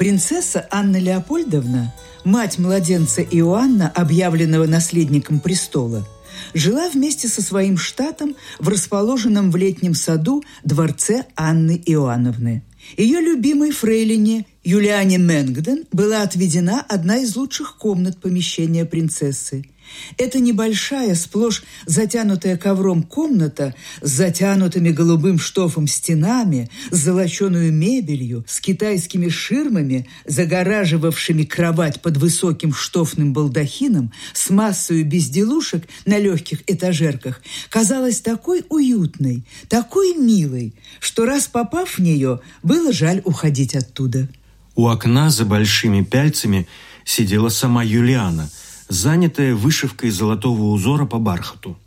Принцесса Анна Леопольдовна, мать младенца Иоанна, объявленного наследником престола, жила вместе со своим штатом в расположенном в летнем саду дворце Анны Иоанновны. Ее любимой фрейлине Юлиане Менгден была отведена одна из лучших комнат помещения принцессы – эта небольшая, сплошь затянутая ковром комната с затянутыми голубым штофом стенами, с золоченую мебелью, с китайскими ширмами, загораживавшими кровать под высоким штофным балдахином, с массой безделушек на легких этажерках, казалась такой уютной, такой милой, что раз попав в нее, было жаль уходить оттуда. У окна за большими пяльцами сидела сама Юлиана – занятая вышивкой золотого узора по бархату.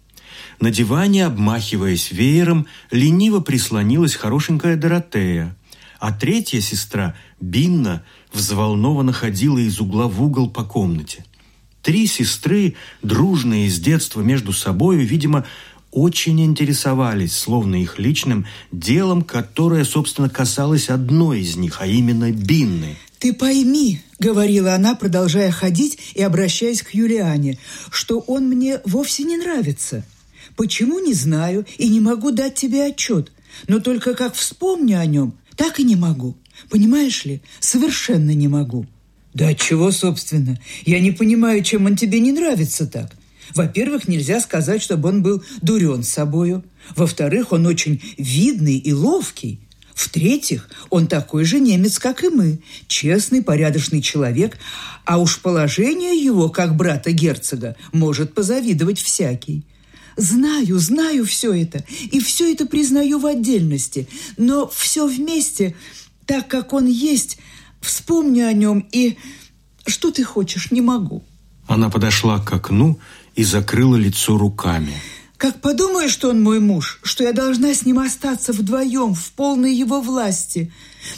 На диване, обмахиваясь веером, лениво прислонилась хорошенькая Доротея, а третья сестра, Бинна, взволнованно ходила из угла в угол по комнате. Три сестры, дружные с детства между собою, видимо, очень интересовались, словно их личным делом, которое, собственно, касалось одной из них, а именно Бинны. «Ты пойми», — говорила она, продолжая ходить и обращаясь к Юлиане, «что он мне вовсе не нравится. Почему, не знаю и не могу дать тебе отчет, но только как вспомню о нем, так и не могу. Понимаешь ли, совершенно не могу». «Да чего, собственно? Я не понимаю, чем он тебе не нравится так. Во-первых, нельзя сказать, чтобы он был дурен собою. Во-вторых, он очень видный и ловкий. В-третьих, он такой же немец, как и мы, честный, порядочный человек, а уж положение его, как брата герцога, может позавидовать всякий. Знаю, знаю все это, и все это признаю в отдельности, но все вместе, так как он есть, вспомню о нем и... Что ты хочешь, не могу. Она подошла к окну и закрыла лицо руками. Как подумаю, что он мой муж, что я должна с ним остаться вдвоем в полной его власти.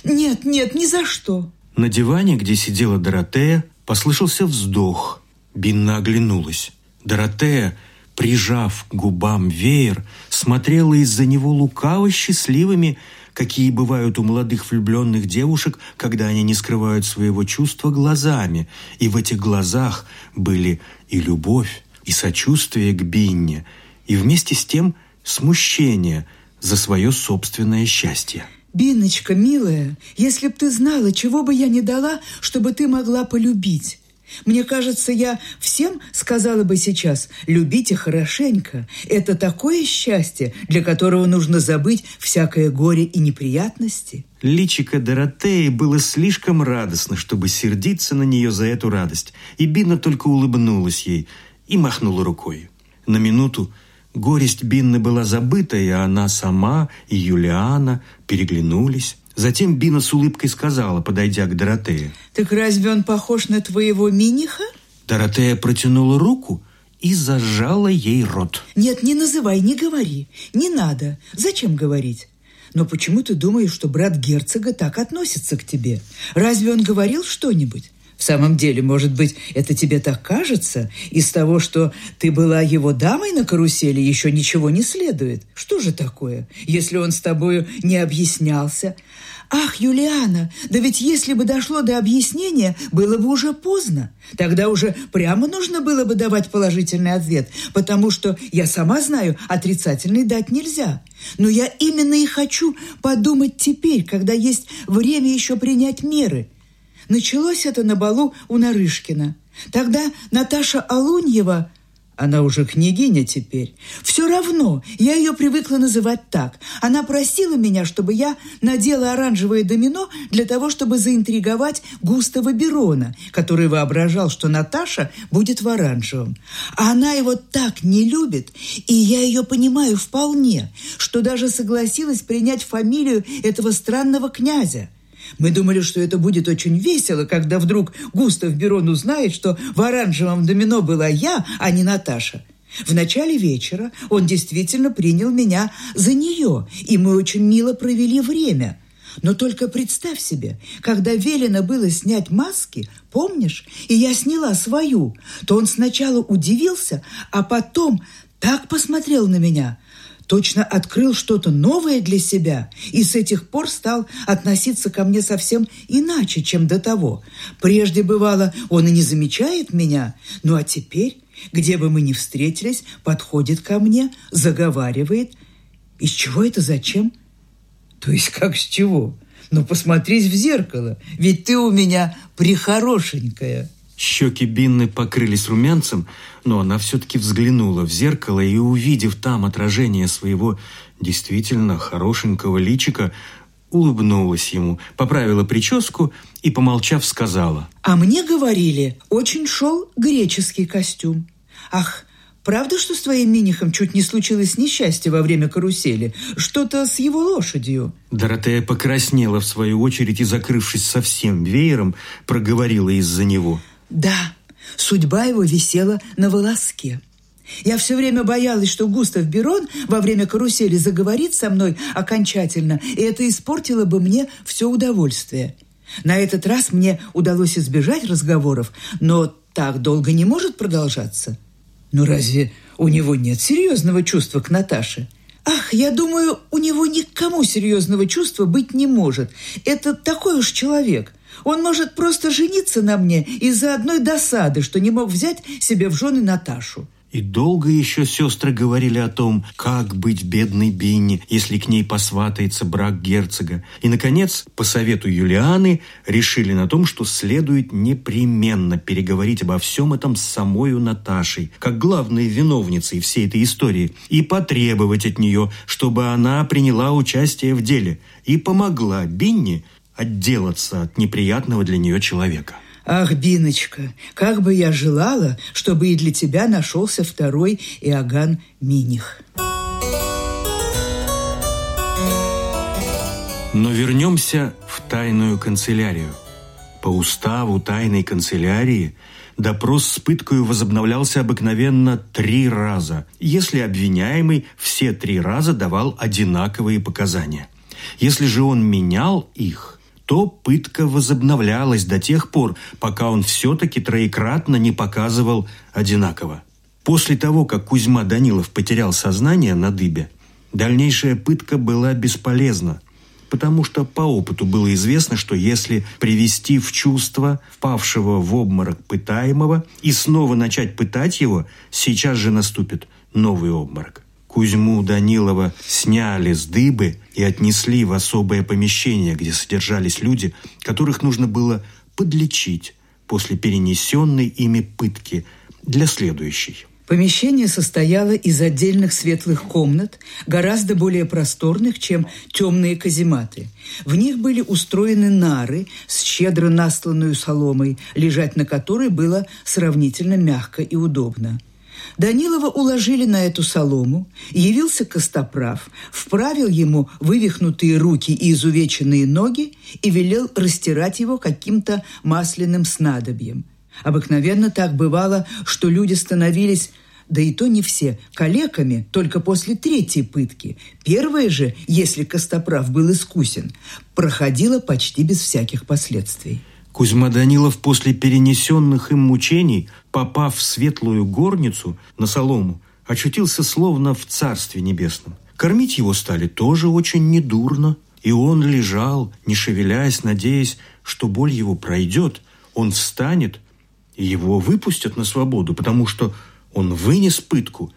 Нет, нет, ни за что. На диване, где сидела Доротея, послышался вздох. Бинна оглянулась. Доротея, прижав к губам веер, смотрела из-за него лукаво счастливыми, какие бывают у молодых влюбленных девушек, когда они не скрывают своего чувства глазами. И в этих глазах были и любовь, и сочувствие к Бинне – и вместе с тем смущение за свое собственное счастье. Биночка, милая, если б ты знала, чего бы я не дала, чтобы ты могла полюбить. Мне кажется, я всем сказала бы сейчас, любите хорошенько. Это такое счастье, для которого нужно забыть всякое горе и неприятности. Личико Доротеи было слишком радостно, чтобы сердиться на нее за эту радость. И Бина только улыбнулась ей и махнула рукой. На минуту Горесть Бинны была забыта, и она сама, и Юлиана переглянулись. Затем Бина с улыбкой сказала, подойдя к Доротее. «Так разве он похож на твоего миниха?» Доротея протянула руку и зажала ей рот. «Нет, не называй, не говори. Не надо. Зачем говорить?» «Но почему ты думаешь, что брат герцога так относится к тебе? Разве он говорил что-нибудь?» В самом деле, может быть, это тебе так кажется? Из того, что ты была его дамой на карусели, еще ничего не следует. Что же такое, если он с тобою не объяснялся? Ах, Юлиана, да ведь если бы дошло до объяснения, было бы уже поздно. Тогда уже прямо нужно было бы давать положительный ответ, потому что, я сама знаю, отрицательный дать нельзя. Но я именно и хочу подумать теперь, когда есть время еще принять меры – Началось это на балу у Нарышкина. Тогда Наташа Алуньева, она уже княгиня теперь, все равно, я ее привыкла называть так. Она просила меня, чтобы я надела оранжевое домино для того, чтобы заинтриговать Густава Берона, который воображал, что Наташа будет в оранжевом. А она его так не любит, и я ее понимаю вполне, что даже согласилась принять фамилию этого странного князя. Мы думали, что это будет очень весело, когда вдруг Густав Берон узнает, что в оранжевом домино была я, а не Наташа. В начале вечера он действительно принял меня за нее, и мы очень мило провели время. Но только представь себе, когда велено было снять маски, помнишь, и я сняла свою, то он сначала удивился, а потом так посмотрел на меня – точно открыл что-то новое для себя и с этих пор стал относиться ко мне совсем иначе, чем до того. Прежде бывало, он и не замечает меня, ну а теперь, где бы мы ни встретились, подходит ко мне, заговаривает. Из чего это зачем? То есть как с чего? Ну, посмотрись в зеркало, ведь ты у меня прихорошенькая. Щеки Бинны покрылись румянцем, но она все-таки взглянула в зеркало и, увидев там отражение своего действительно хорошенького личика, улыбнулась ему, поправила прическу и, помолчав, сказала. «А мне говорили, очень шел греческий костюм. Ах, правда, что с твоим Минихом чуть не случилось несчастье во время карусели? Что-то с его лошадью?» Доротея покраснела, в свою очередь, и, закрывшись совсем веером, проговорила из-за него – да, судьба его висела на волоске. Я все время боялась, что Густав Берон во время карусели заговорит со мной окончательно, и это испортило бы мне все удовольствие. На этот раз мне удалось избежать разговоров, но так долго не может продолжаться. Ну разве у него нет серьезного чувства к Наташе? Ах, я думаю, у него никому серьезного чувства быть не может. Это такой уж человек – он может просто жениться на мне из-за одной досады, что не мог взять себе в жены Наташу. И долго еще сестры говорили о том, как быть бедной Бинни, если к ней посватается брак герцога. И, наконец, по совету Юлианы, решили на том, что следует непременно переговорить обо всем этом с самою Наташей, как главной виновницей всей этой истории, и потребовать от нее, чтобы она приняла участие в деле и помогла Бинни отделаться от неприятного для нее человека. Ах, Биночка, как бы я желала, чтобы и для тебя нашелся второй Иоганн Миних. Но вернемся в тайную канцелярию. По уставу тайной канцелярии допрос с пыткой возобновлялся обыкновенно три раза, если обвиняемый все три раза давал одинаковые показания. Если же он менял их, то пытка возобновлялась до тех пор, пока он все-таки троекратно не показывал одинаково. После того, как Кузьма Данилов потерял сознание на дыбе, дальнейшая пытка была бесполезна, потому что по опыту было известно, что если привести в чувство впавшего в обморок пытаемого и снова начать пытать его, сейчас же наступит новый обморок. Кузьму Данилова сняли с дыбы и отнесли в особое помещение, где содержались люди, которых нужно было подлечить после перенесенной ими пытки для следующей. Помещение состояло из отдельных светлых комнат, гораздо более просторных, чем темные казематы. В них были устроены нары с щедро настланную соломой, лежать на которой было сравнительно мягко и удобно. Данилова уложили на эту солому, явился Костоправ, вправил ему вывихнутые руки и изувеченные ноги и велел растирать его каким-то масляным снадобьем. Обыкновенно так бывало, что люди становились да и то не все, калеками только после третьей пытки. Первая же, если Костоправ был искусен, проходила почти без всяких последствий. Кузьма Данилов после перенесенных им мучений, попав в светлую горницу на солому, очутился словно в Царстве Небесном. Кормить его стали тоже очень недурно, и он лежал, не шевелясь, надеясь, что боль его пройдет, он встанет, и его выпустят на свободу, потому что он вынес пытку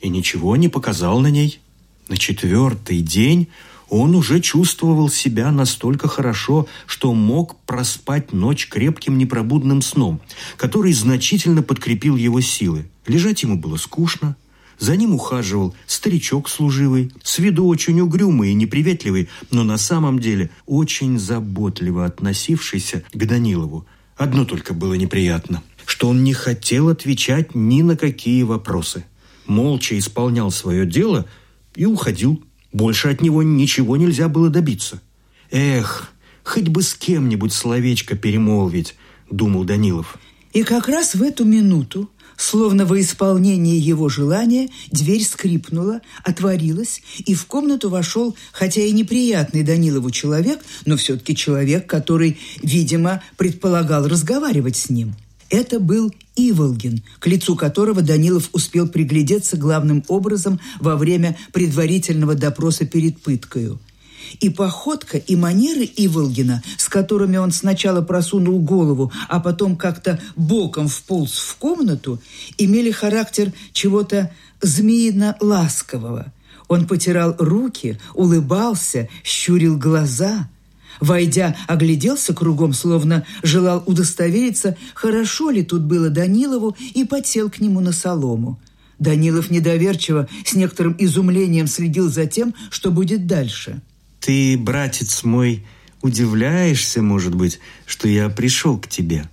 и ничего не показал на ней. На четвертый день он уже чувствовал себя настолько хорошо, что мог проспать ночь крепким непробудным сном, который значительно подкрепил его силы. Лежать ему было скучно, за ним ухаживал старичок служивый, с виду очень угрюмый и неприветливый, но на самом деле очень заботливо относившийся к Данилову. Одно только было неприятно, что он не хотел отвечать ни на какие вопросы. Молча исполнял свое дело и уходил больше от него ничего нельзя было добиться. «Эх, хоть бы с кем-нибудь словечко перемолвить», — думал Данилов. И как раз в эту минуту, словно во исполнении его желания, дверь скрипнула, отворилась, и в комнату вошел, хотя и неприятный Данилову человек, но все-таки человек, который, видимо, предполагал разговаривать с ним. Это был Иволгин, к лицу которого Данилов успел приглядеться главным образом во время предварительного допроса перед пыткою. И походка, и манеры Иволгина, с которыми он сначала просунул голову, а потом как-то боком вполз в комнату, имели характер чего-то змеино-ласкового. Он потирал руки, улыбался, щурил глаза – Войдя, огляделся кругом, словно желал удостовериться, хорошо ли тут было Данилову, и подсел к нему на солому. Данилов недоверчиво, с некоторым изумлением следил за тем, что будет дальше. «Ты, братец мой, удивляешься, может быть, что я пришел к тебе?»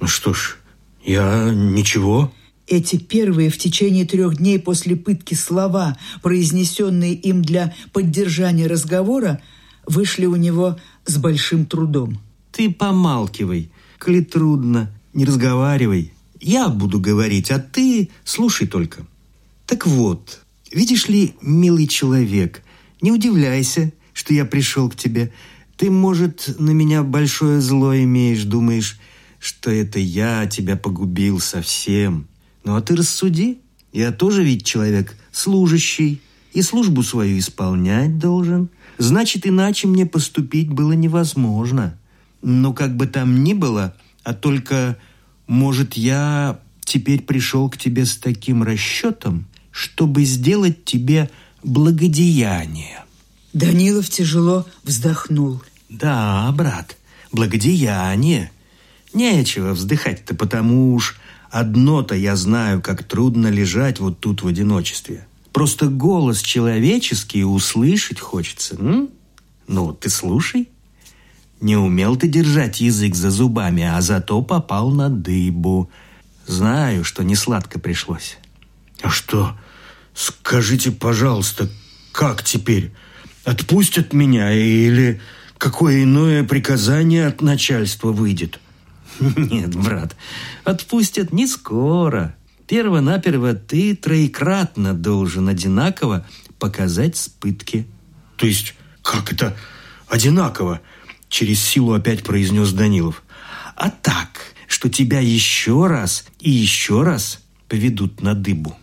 «Ну что ж, я ничего». Эти первые в течение трех дней после пытки слова, произнесенные им для поддержания разговора, вышли у него с большим трудом. Ты помалкивай, коли трудно, не разговаривай. Я буду говорить, а ты слушай только. Так вот, видишь ли, милый человек, не удивляйся, что я пришел к тебе. Ты, может, на меня большое зло имеешь, думаешь, что это я тебя погубил совсем. Ну, а ты рассуди. Я тоже ведь человек служащий, и службу свою исполнять должен – Значит, иначе мне поступить было невозможно. Но как бы там ни было, а только, может, я теперь пришел к тебе с таким расчетом, чтобы сделать тебе благодеяние. Данилов тяжело вздохнул. Да, брат, благодеяние. Нечего вздыхать-то, потому уж одно-то я знаю, как трудно лежать вот тут в одиночестве. Просто голос человеческий услышать хочется. М? Ну, ты слушай. Не умел ты держать язык за зубами, а зато попал на дыбу. Знаю, что не сладко пришлось. А что? Скажите, пожалуйста, как теперь? Отпустят меня или какое иное приказание от начальства выйдет? Нет, брат, отпустят не скоро. Перво-наперво ты троекратно должен одинаково показать спытки. То есть, как это одинаково? Через силу опять произнес Данилов. А так, что тебя еще раз и еще раз поведут на дыбу.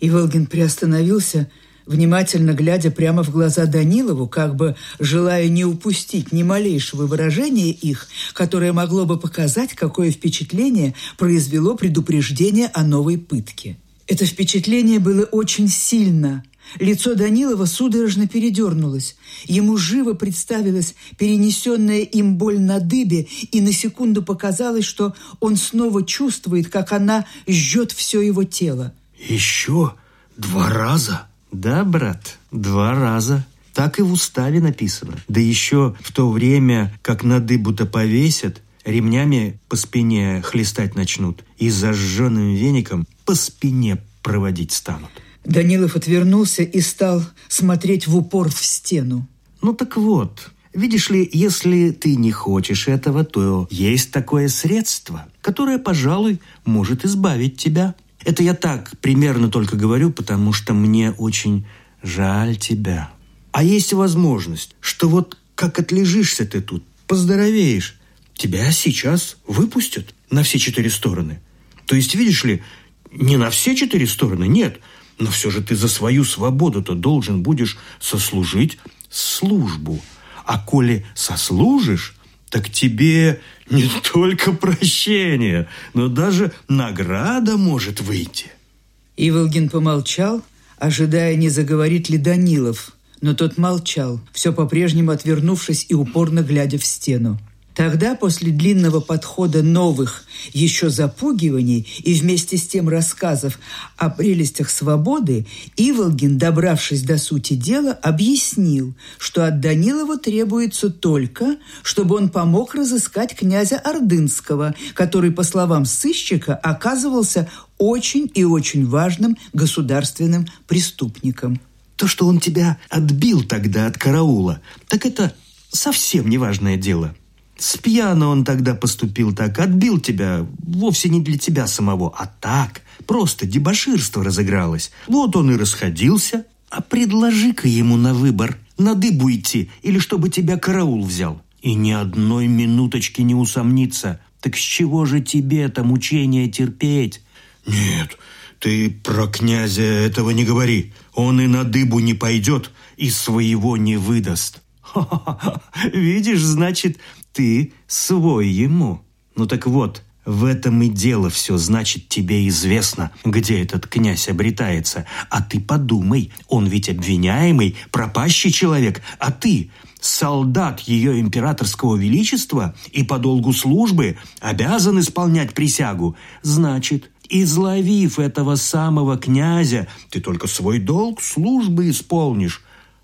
Иволгин приостановился внимательно глядя прямо в глаза Данилову, как бы желая не упустить ни малейшего выражения их, которое могло бы показать, какое впечатление произвело предупреждение о новой пытке. Это впечатление было очень сильно. Лицо Данилова судорожно передернулось. Ему живо представилась перенесенная им боль на дыбе, и на секунду показалось, что он снова чувствует, как она жжет все его тело. «Еще два раза?» Да, брат, два раза. Так и в уставе написано. Да еще в то время, как на дыбу-то повесят, ремнями по спине хлестать начнут и зажженным веником по спине проводить станут. Данилов отвернулся и стал смотреть в упор в стену. Ну так вот, видишь ли, если ты не хочешь этого, то есть такое средство, которое, пожалуй, может избавить тебя это я так примерно только говорю, потому что мне очень жаль тебя. А есть возможность, что вот как отлежишься ты тут, поздоровеешь, тебя сейчас выпустят на все четыре стороны. То есть, видишь ли, не на все четыре стороны, нет, но все же ты за свою свободу-то должен будешь сослужить службу. А коли сослужишь, так тебе не только прощение, но даже награда может выйти. Иволгин помолчал, ожидая, не заговорит ли Данилов, но тот молчал, все по-прежнему отвернувшись и упорно глядя в стену. Тогда, после длинного подхода новых еще запугиваний и вместе с тем рассказов о прелестях свободы, Иволгин, добравшись до сути дела, объяснил, что от Данилова требуется только, чтобы он помог разыскать князя Ордынского, который, по словам сыщика, оказывался очень и очень важным государственным преступником. То, что он тебя отбил тогда от караула, так это совсем неважное дело – Спьяно он тогда поступил так, отбил тебя вовсе не для тебя самого, а так, просто дебоширство разыгралось. Вот он и расходился. А предложи-ка ему на выбор, на дыбу идти или чтобы тебя караул взял. И ни одной минуточки не усомниться. Так с чего же тебе-то мучение терпеть? Нет, ты про князя этого не говори. Он и на дыбу не пойдет, и своего не выдаст. Видишь, значит, ты свой ему. Ну так вот, в этом и дело все, значит, тебе известно, где этот князь обретается. А ты подумай, он ведь обвиняемый, пропащий человек, а ты солдат ее императорского величества и по долгу службы обязан исполнять присягу. Значит, изловив этого самого князя, ты только свой долг службы исполнишь,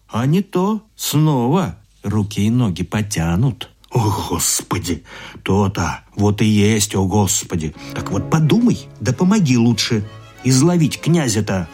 а не то снова руки и ноги потянут. О, Господи! То-то! Вот и есть, о, Господи! Так вот подумай, да помоги лучше изловить князя-то.